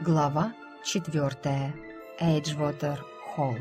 Глава четвертая. Эйджвотер Холл.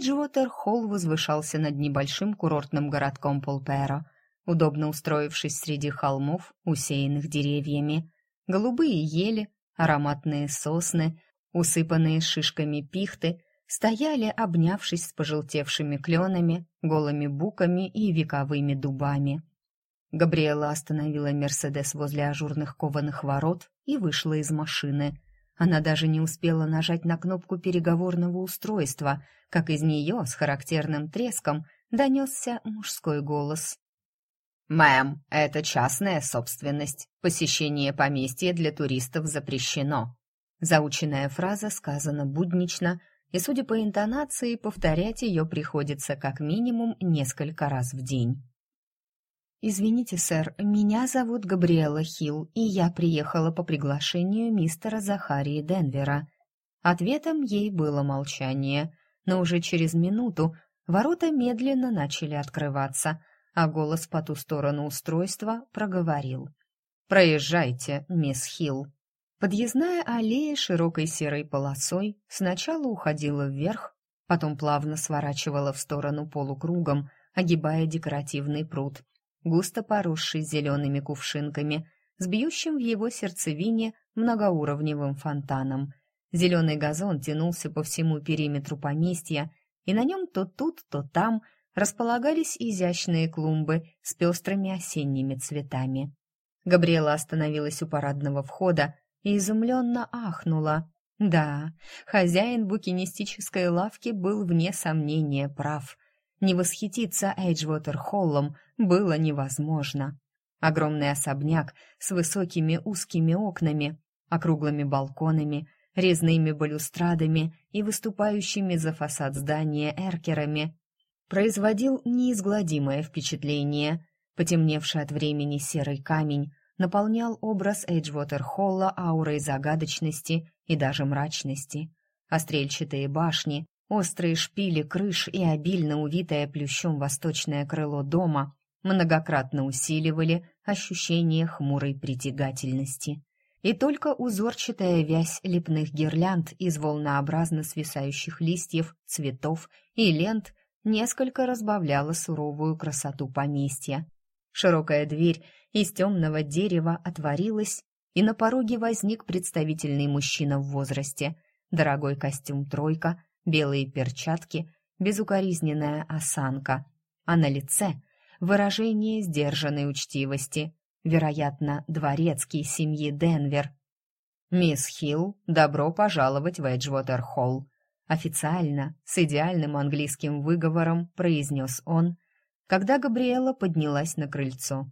Эйджвотер-Холл возвышался над небольшим курортным городком Полпера, удобно устроившись среди холмов, усеянных деревьями. Голубые ели, ароматные сосны, усыпанные шишками пихты, стояли, обнявшись с пожелтевшими кленами, голыми буками и вековыми дубами. Габриэла остановила Мерседес возле ажурных кованых ворот и вышла из машины — она даже не успела нажать на кнопку переговорного устройства, как из нее с характерным треском донесся мужской голос. «Мэм, это частная собственность. Посещение поместья для туристов запрещено». Заученная фраза сказана буднично, и, судя по интонации, повторять ее приходится как минимум несколько раз в день. «Извините, сэр, меня зовут Габриэла Хилл, и я приехала по приглашению мистера Захарии Денвера». Ответом ей было молчание, но уже через минуту ворота медленно начали открываться, а голос по ту сторону устройства проговорил. «Проезжайте, мисс Хилл». Подъездная аллея широкой серой полосой сначала уходила вверх, потом плавно сворачивала в сторону полукругом, огибая декоративный пруд, густо поросший зелеными кувшинками, с бьющим в его сердцевине многоуровневым фонтаном. Зеленый газон тянулся по всему периметру поместья, и на нем то тут, то там располагались изящные клумбы с пестрыми осенними цветами. Габриэла остановилась у парадного входа и изумленно ахнула. Да, хозяин букинистической лавки был вне сомнения прав. Не восхититься Эйджвотер-Холлом было невозможно. Огромный особняк с высокими узкими окнами, округлыми балконами, резными балюстрадами и выступающими за фасад здания эркерами производил неизгладимое впечатление. Потемневший от времени серый камень наполнял образ Эйджвотер-Холла аурой загадочности и даже мрачности. А стрельчатые башни, Острые шпили крыш и обильно увитое плющом восточное крыло дома многократно усиливали ощущение хмурой притягательности. И только узорчатая вязь лепных гирлянд из волнообразно свисающих листьев, цветов и лент несколько разбавляла суровую красоту поместья. Широкая дверь из темного дерева отворилась, и на пороге возник представительный мужчина в возрасте. Дорогой костюм «тройка», белые перчатки, безукоризненная осанка, а на лице выражение сдержанной учтивости, вероятно, дворецкий семьи Денвер. «Мисс Хилл, добро пожаловать в Эджвотер-Холл», официально, с идеальным английским выговором произнес он, когда Габриэла поднялась на крыльцо.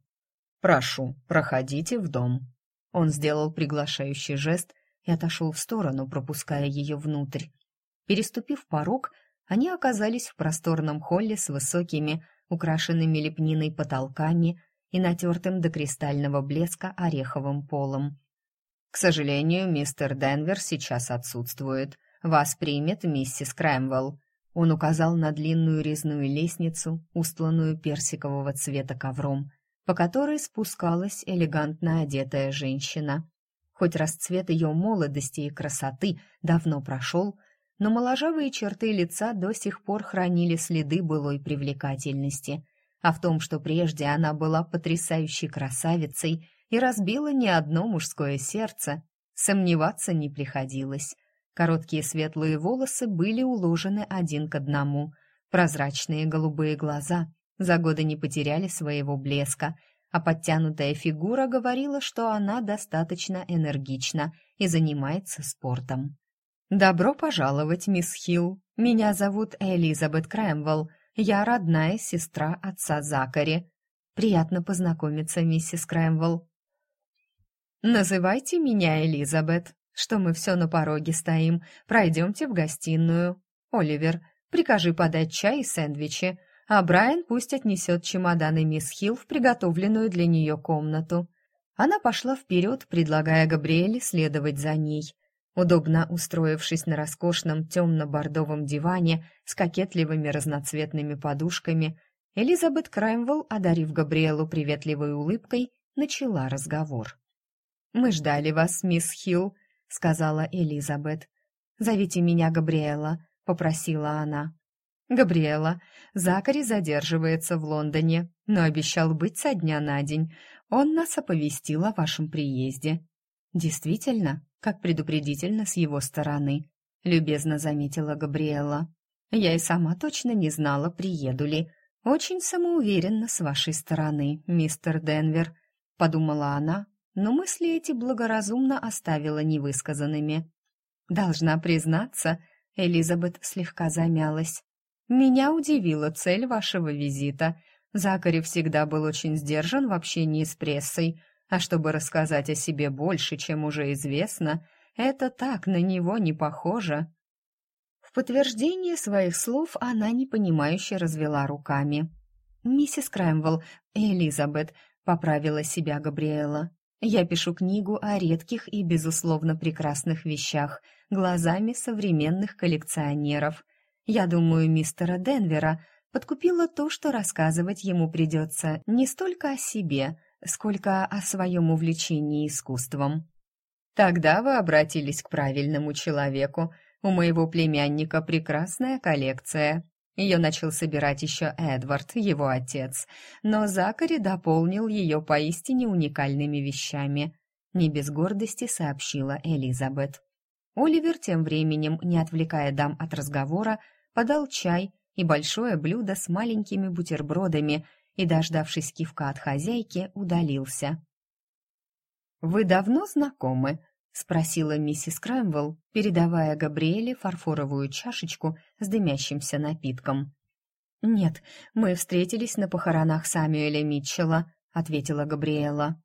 «Прошу, проходите в дом». Он сделал приглашающий жест и отошел в сторону, пропуская ее внутрь. Переступив порог, они оказались в просторном холле с высокими, украшенными лепниной потолками и натертым до кристального блеска ореховым полом. «К сожалению, мистер Денвер сейчас отсутствует. Вас примет миссис Крэмвелл». Он указал на длинную резную лестницу, устланную персикового цвета ковром, по которой спускалась элегантно одетая женщина. Хоть расцвет ее молодости и красоты давно прошел, но моложавые черты лица до сих пор хранили следы былой привлекательности. А в том, что прежде она была потрясающей красавицей и разбила не одно мужское сердце, сомневаться не приходилось. Короткие светлые волосы были уложены один к одному. Прозрачные голубые глаза за годы не потеряли своего блеска, а подтянутая фигура говорила, что она достаточно энергична и занимается спортом. «Добро пожаловать, мисс Хилл. Меня зовут Элизабет Крэмвелл. Я родная сестра отца Закари. Приятно познакомиться, миссис Крэмвелл». «Называйте меня Элизабет, что мы все на пороге стоим. Пройдемте в гостиную. Оливер, Прикажи подать чай и сэндвичи, а Брайан пусть отнесет чемоданы мисс Хилл в приготовленную для нее комнату. Она пошла вперед, предлагая Габриэле следовать за ней. Удобно устроившись на роскошном темно-бордовом диване с кокетливыми разноцветными подушками, Элизабет Краймвелл, одарив Габриэлу приветливой улыбкой, начала разговор. «Мы ждали вас, мисс Хилл», — сказала Элизабет. «Зовите меня Габриэла», — попросила она. «Габриэла, Закари задерживается в Лондоне, но обещал быть со дня на день. Он нас оповестил о вашем приезде». «Действительно, как предупредительно с его стороны», — любезно заметила Габриэла. «Я и сама точно не знала, приеду ли. Очень самоуверенно с вашей стороны, мистер Денвер», — подумала она, но мысли эти благоразумно оставила невысказанными. «Должна признаться», — Элизабет слегка замялась. «Меня удивила цель вашего визита. Закари всегда был очень сдержан в общении с прессой, а чтобы рассказать о себе больше, чем уже известно, это так на него не похоже». В подтверждение своих слов она непонимающе развела руками. «Миссис Крэмвелл, Элизабет», — поправила себя Габриэла. Я пишу книгу о редких и, безусловно, прекрасных вещах глазами современных коллекционеров. Я думаю, мистера Денвера подкупило то, что рассказывать ему придется не столько о себе, сколько о своем увлечении искусством. Тогда вы обратились к правильному человеку. У моего племянника прекрасная коллекция. Ее начал собирать еще Эдвард, его отец, но Закари дополнил ее поистине уникальными вещами. Не без гордости сообщила Элизабет. Оливер тем временем, не отвлекая дам от разговора, подал чай и большое блюдо с маленькими бутербродами и, дождавшись кивка от хозяйки, удалился. «Вы давно знакомы?» — спросила миссис Крэмвелл, передавая Габриэле фарфоровую чашечку с дымящимся напитком. «Нет, мы встретились на похоронах Самюэля Митчелла», — ответила Габриэла.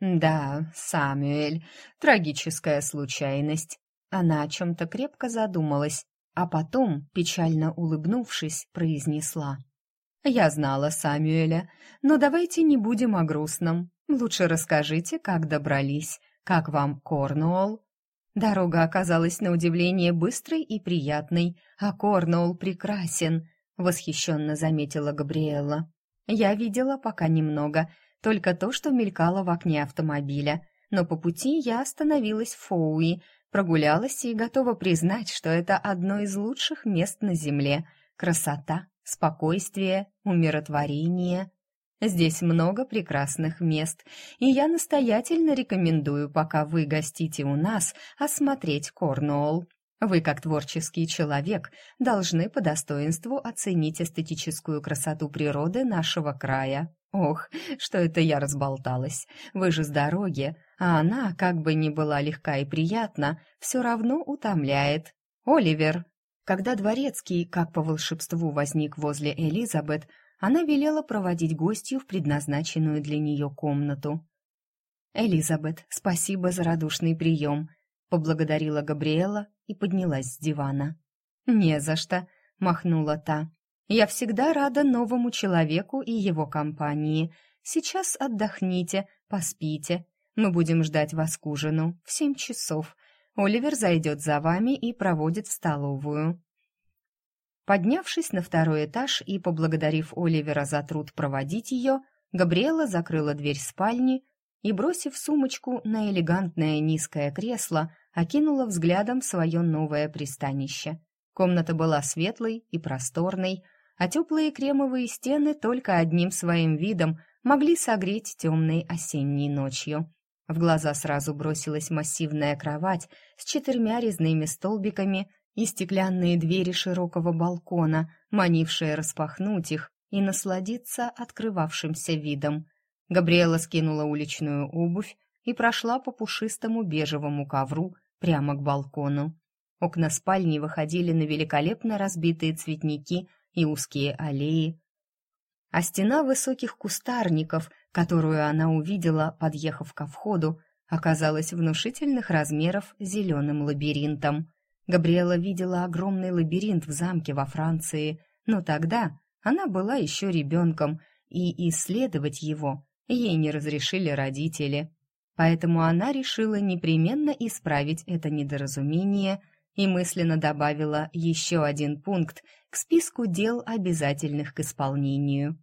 «Да, Самюэль, трагическая случайность». Она о чем-то крепко задумалась, а потом, печально улыбнувшись, произнесла. «Я знала Самюэля, но давайте не будем о грустном. Лучше расскажите, как добрались. «Как вам Корнуолл?» Дорога оказалась на удивление быстрой и приятной, а Корнуолл прекрасен, восхищенно заметила Габриэлла. Я видела пока немного, только то, что мелькало в окне автомобиля, но по пути я остановилась в Фоуи, прогулялась и готова признать, что это одно из лучших мест на земле. Красота, спокойствие, умиротворение. Здесь много прекрасных мест, и я настоятельно рекомендую, пока вы гостите у нас, осмотреть Корнуолл. Вы, как творческий человек, должны по достоинству оценить эстетическую красоту природы нашего края. Ох, что это я разболталась. Вы же с дороги, а она, как бы ни была легка и приятна, все равно утомляет. Оливер. Когда дворецкий, как по волшебству, возник возле Элизабет, она велела проводить гостью в предназначенную для нее комнату. «Элизабет, спасибо за радушный прием», — поблагодарила Габриэла и поднялась с дивана. «Не за что», — махнула та. «Я всегда рада новому человеку и его компании. Сейчас отдохните, поспите. Мы будем ждать вас к ужину в семь часов. Оливер зайдет за вами и проводит в столовую». Поднявшись на второй этаж и поблагодарив Оливера за труд проводить ее, Габриэла закрыла дверь спальни и, бросив сумочку на элегантное низкое кресло, окинула взглядом свое новое пристанище. Комната была светлой и просторной, а теплые кремовые стены только одним своим видом могли согреть темной осенней ночью. В глаза сразу бросилась массивная кровать с четырьмя резными столбиками и стеклянные двери широкого балкона, манившие распахнуть их и насладиться открывавшимся видом. Габриэла скинула уличную обувь и прошла по пушистому бежевому ковру прямо к балкону. Окна спальни выходили на великолепно разбитые цветники и узкие аллеи, а стена высоких кустарников, которую она увидела, подъехав ко входу, оказалась внушительных размеров зеленым лабиринтом. Габриэла видела огромный лабиринт в замке во Франции, но тогда она была еще ребенком, и исследовать его ей не разрешили родители. Поэтому она решила непременно исправить это недоразумение и мысленно добавила еще один пункт к списку дел, обязательных к исполнению.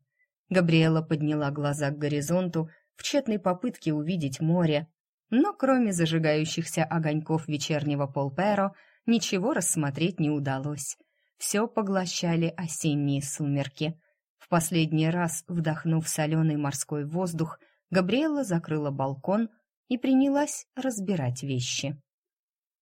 Габриэла подняла глаза к горизонту в тщетной попытке увидеть море, но кроме зажигающихся огоньков вечернего Полперо ничего рассмотреть не удалось. Все поглощали осенние сумерки. В последний раз, вдохнув соленый морской воздух, Габриэла закрыла балкон и принялась разбирать вещи.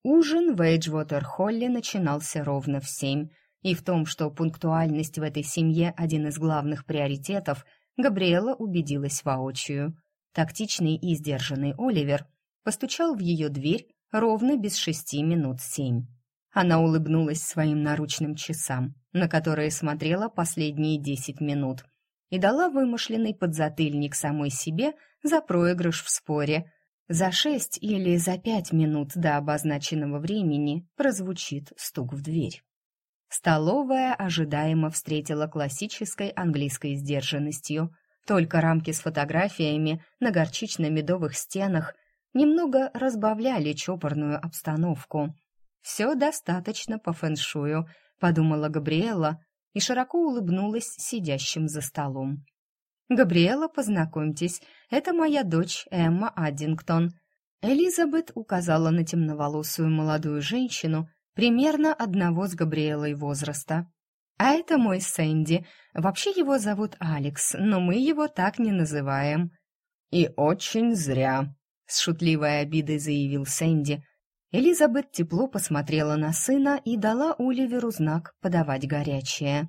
Ужин в Эйджвотер-Холле начинался ровно в семь, и в том, что пунктуальность в этой семье один из главных приоритетов, Габриэла убедилась воочию. Тактичный и сдержанный Оливер постучал в ее дверь ровно без шести минут семь. Она улыбнулась своим наручным часам, на которые смотрела последние десять минут, и дала вымышленный подзатыльник самой себе за проигрыш в споре. За шесть или за пять минут до обозначенного времени прозвучит стук в дверь. Столовая ожидаемо встретила классической английской сдержанностью. Только рамки с фотографиями на горчично-медовых стенах немного разбавляли чопорную обстановку. «Все достаточно по фэншую», — подумала Габриэла и широко улыбнулась сидящим за столом. «Габриэла, познакомьтесь, это моя дочь Эмма Аддингтон». Элизабет указала на темноволосую молодую женщину примерно одного с Габриэлой возраста. «А это мой Сэнди. Вообще его зовут Алекс, но мы его так не называем». «И очень зря», с шутливой обидой заявил Сэнди. Элизабет тепло посмотрела на сына и дала Оливеру знак подавать горячее.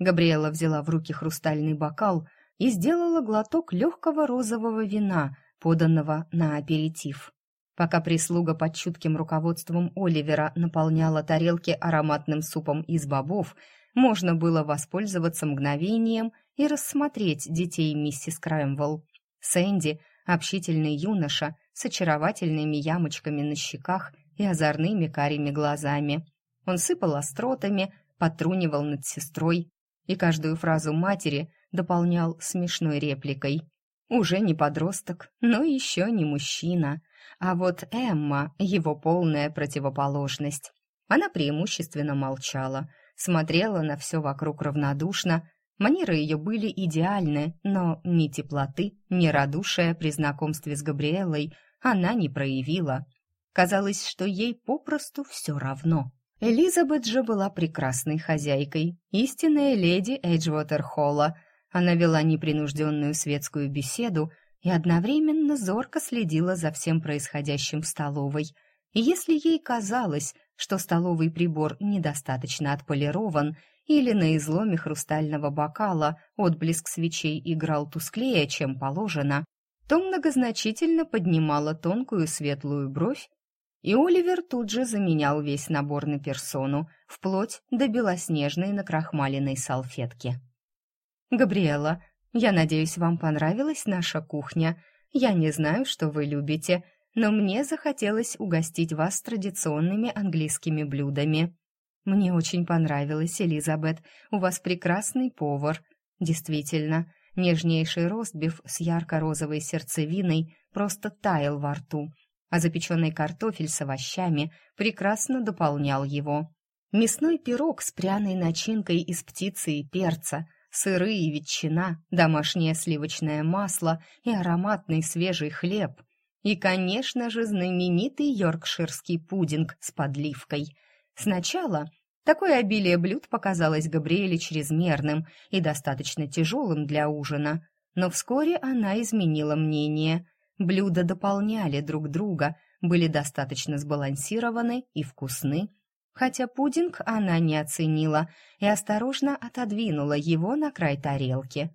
Габриэла взяла в руки хрустальный бокал и сделала глоток легкого розового вина, поданного на аперитив. Пока прислуга под чутким руководством Оливера наполняла тарелки ароматным супом из бобов, можно было воспользоваться мгновением и рассмотреть детей миссис Краймвелл. Сэнди общительный юноша с очаровательными ямочками на щеках и озорными карими глазами. Он сыпал остротами, потрунивал над сестрой и каждую фразу матери дополнял смешной репликой. Уже не подросток, но еще не мужчина. А вот Эмма — его полная противоположность. Она преимущественно молчала, смотрела на все вокруг равнодушно Манеры ее были идеальны, но ни теплоты, ни радушия при знакомстве с Габриэлой она не проявила. Казалось, что ей попросту все равно. Элизабет же была прекрасной хозяйкой, истинная леди Эйджвотер-Холла. Она вела непринужденную светскую беседу и одновременно зорко следила за всем происходящим в столовой. И если ей казалось, что столовый прибор недостаточно отполирован или на изломе хрустального бокала отблеск свечей играл тусклее, чем положено, то многозначительно поднимала тонкую светлую бровь, и Оливер тут же заменял весь набор на персону, вплоть до белоснежной накрахмаленной салфетки. «Габриэла, я надеюсь, вам понравилась наша кухня. Я не знаю, что вы любите, но мне захотелось угостить вас традиционными английскими блюдами. Мне очень понравилось, Элизабет. У вас прекрасный повар. Действительно, нежнейший ростбиф с ярко-розовой сердцевиной просто таял во рту, а запеченный картофель с овощами прекрасно дополнял его. Мясной пирог с пряной начинкой из птицы и перца, сыры и ветчина, домашнее сливочное масло и ароматный свежий хлеб. И, конечно же, знаменитый йоркширский пудинг с подливкой – Сначала такое обилие блюд показалось Габриэле чрезмерным и достаточно тяжелым для ужина, но вскоре она изменила мнение. Блюда дополняли друг друга, были достаточно сбалансированы и вкусны, хотя пудинг она не оценила и осторожно отодвинула его на край тарелки.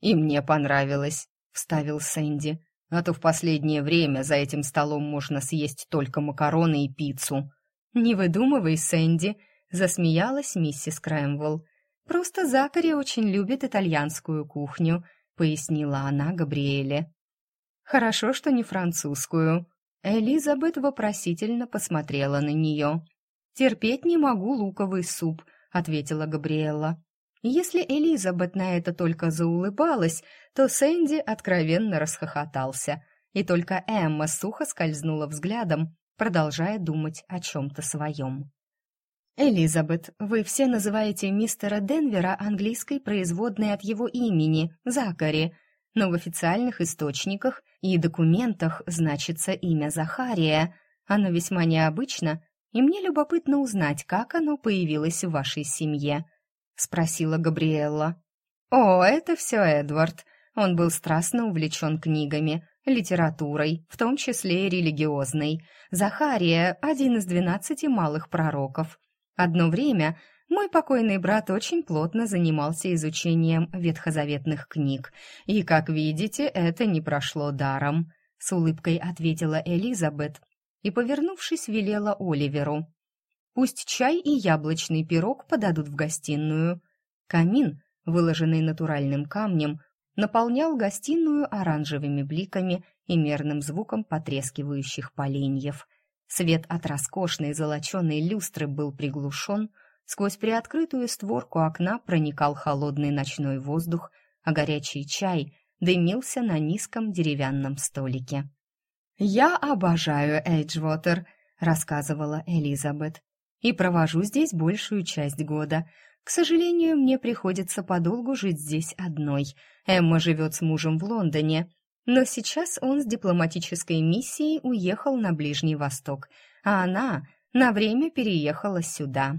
«И мне понравилось», — вставил Сэнди, «а то в последнее время за этим столом можно съесть только макароны и пиццу». «Не выдумывай, Сэнди», — засмеялась миссис Крэмвелл. «Просто Закари очень любит итальянскую кухню», — пояснила она Габриэле. «Хорошо, что не французскую». Элизабет вопросительно посмотрела на нее. «Терпеть не могу луковый суп», — ответила Габриэлла. Если Элизабет на это только заулыбалась, то Сэнди откровенно расхохотался, и только Эмма сухо скользнула взглядом, продолжая думать о чем-то своем. «Элизабет, вы все называете мистера Денвера английской производной от его имени, Закари, но в официальных источниках и документах значится имя Захария. Оно весьма необычно, и мне любопытно узнать, как оно появилось в вашей семье», — спросила Габриэлла. «О, это все Эдвард. Он был страстно увлечен книгами, литературой, в том числе и религиозной. Захария — один из двенадцати малых пророков. Одно время мой покойный брат очень плотно занимался изучением ветхозаветных книг, и, как видите, это не прошло даром», — с улыбкой ответила Элизабет и, повернувшись, велела Оливеру. «Пусть чай и яблочный пирог подадут в гостиную». Камин, выложенный натуральным камнем, наполнял гостиную оранжевыми бликами и мерным звуком потрескивающих поленьев — Свет от роскошной золоченой люстры был приглушен, сквозь приоткрытую створку окна проникал холодный ночной воздух, а горячий чай дымился на низком деревянном столике. «Я обожаю Эйджвотер», — рассказывала Элизабет, «и провожу здесь большую часть года. К сожалению, мне приходится подолгу жить здесь одной. Эмма живет с мужем в Лондоне, но сейчас он с дипломатической миссией уехал на Ближний Восток, а она на время переехала сюда.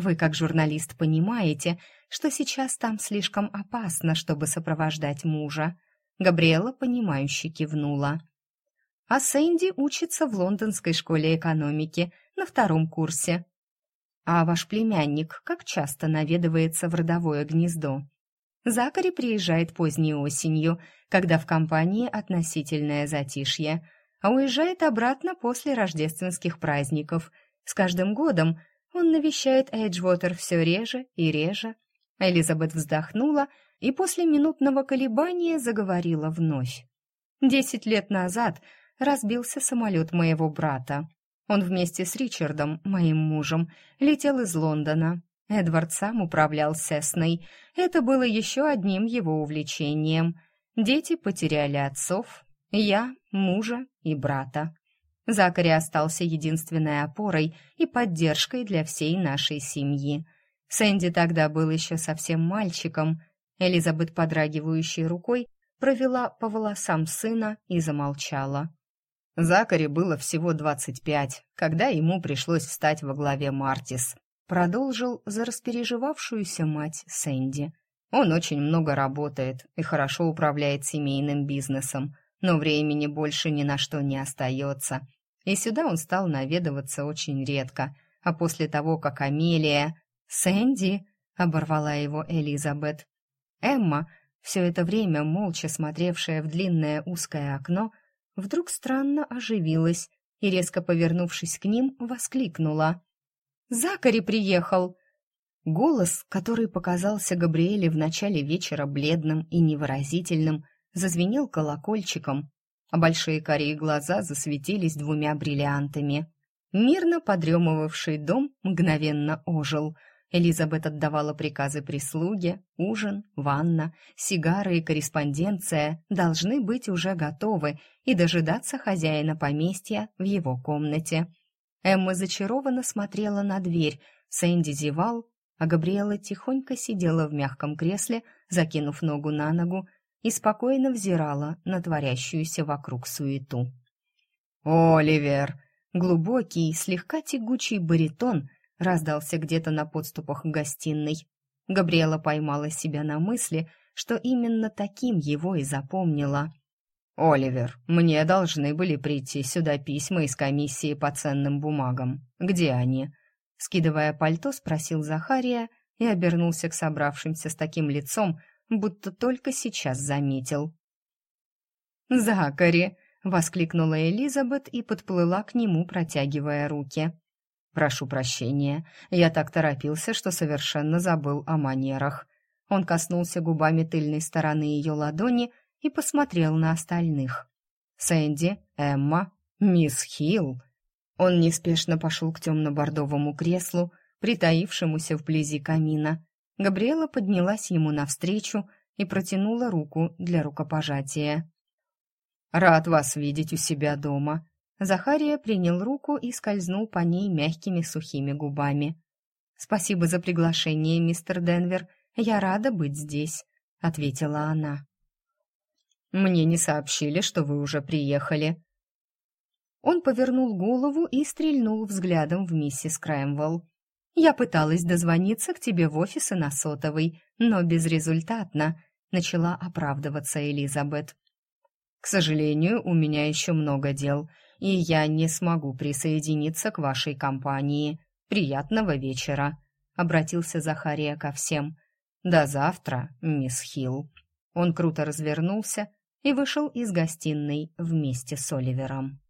Вы, как журналист, понимаете, что сейчас там слишком опасно, чтобы сопровождать мужа. Габриэла, понимающе кивнула. А Сэнди учится в лондонской школе экономики на втором курсе. А ваш племянник как часто наведывается в родовое гнездо? Закари приезжает поздней осенью, когда в компании относительное затишье, а уезжает обратно после рождественских праздников. С каждым годом он навещает Эйджвотер все реже и реже. Элизабет вздохнула и после минутного колебания заговорила вновь. Десять лет назад разбился самолет моего брата. Он вместе с Ричардом, моим мужем, летел из Лондона. Эдвард сам управлял Сесной. Это было еще одним его увлечением. Дети потеряли отцов, я, мужа и брата. Закари остался единственной опорой и поддержкой для всей нашей семьи. Сэнди тогда был еще совсем мальчиком. Элизабет, подрагивающей рукой, провела по волосам сына и замолчала. Закари было всего двадцать пять, когда ему пришлось встать во главе Мартис продолжил за распереживавшуюся мать Сэнди. Он очень много работает и хорошо управляет семейным бизнесом, но времени больше ни на что не остается. И сюда он стал наведываться очень редко, а после того, как Амелия... «Сэнди!» — оборвала его Элизабет. Эмма, все это время молча смотревшая в длинное узкое окно, вдруг странно оживилась и, резко повернувшись к ним, воскликнула. Закари приехал!» Голос, который показался Габриэле в начале вечера бледным и невыразительным, зазвенел колокольчиком, а большие карие глаза засветились двумя бриллиантами. Мирно подремывавший дом мгновенно ожил. Элизабет отдавала приказы прислуге, ужин, ванна, сигары и корреспонденция должны быть уже готовы и дожидаться хозяина поместья в его комнате. Эмма зачарованно смотрела на дверь, Сэнди зевал, а Габриэла тихонько сидела в мягком кресле, закинув ногу на ногу, и спокойно взирала на творящуюся вокруг суету. «Оливер!» Глубокий, слегка тягучий баритон раздался где-то на подступах к гостиной. Габриэла поймала себя на мысли, что именно таким его и запомнила. «Оливер, мне должны были прийти сюда письма из комиссии по ценным бумагам. Где они?» Скидывая пальто, спросил Захария и обернулся к собравшимся с таким лицом, будто только сейчас заметил. «Закари!» — воскликнула Элизабет и подплыла к нему, протягивая руки. «Прошу прощения, я так торопился, что совершенно забыл о манерах». Он коснулся губами тыльной стороны ее ладони и посмотрел на остальных. «Сэнди, Эмма, «Мисс Хилл!» Он неспешно пошел к темно-бордовому креслу, притаившемуся вблизи камина. Габриэла поднялась ему навстречу и протянула руку для рукопожатия. «Рад вас видеть у себя дома». Захария принял руку и скользнул по ней мягкими сухими губами. «Спасибо за приглашение, мистер Денвер. Я рада быть здесь», — ответила она. «Мне не сообщили, что вы уже приехали», он повернул голову и стрельнул взглядом в миссис Крэмвелл. «Я пыталась дозвониться к тебе в офисы на сотовой, но безрезультатно», — начала оправдываться Элизабет. «К сожалению, у меня еще много дел, и я не смогу присоединиться к вашей компании. Приятного вечера», — обратился Захария ко всем. «До завтра, мисс Хилл». Он круто развернулся и вышел из гостиной вместе с Оливером.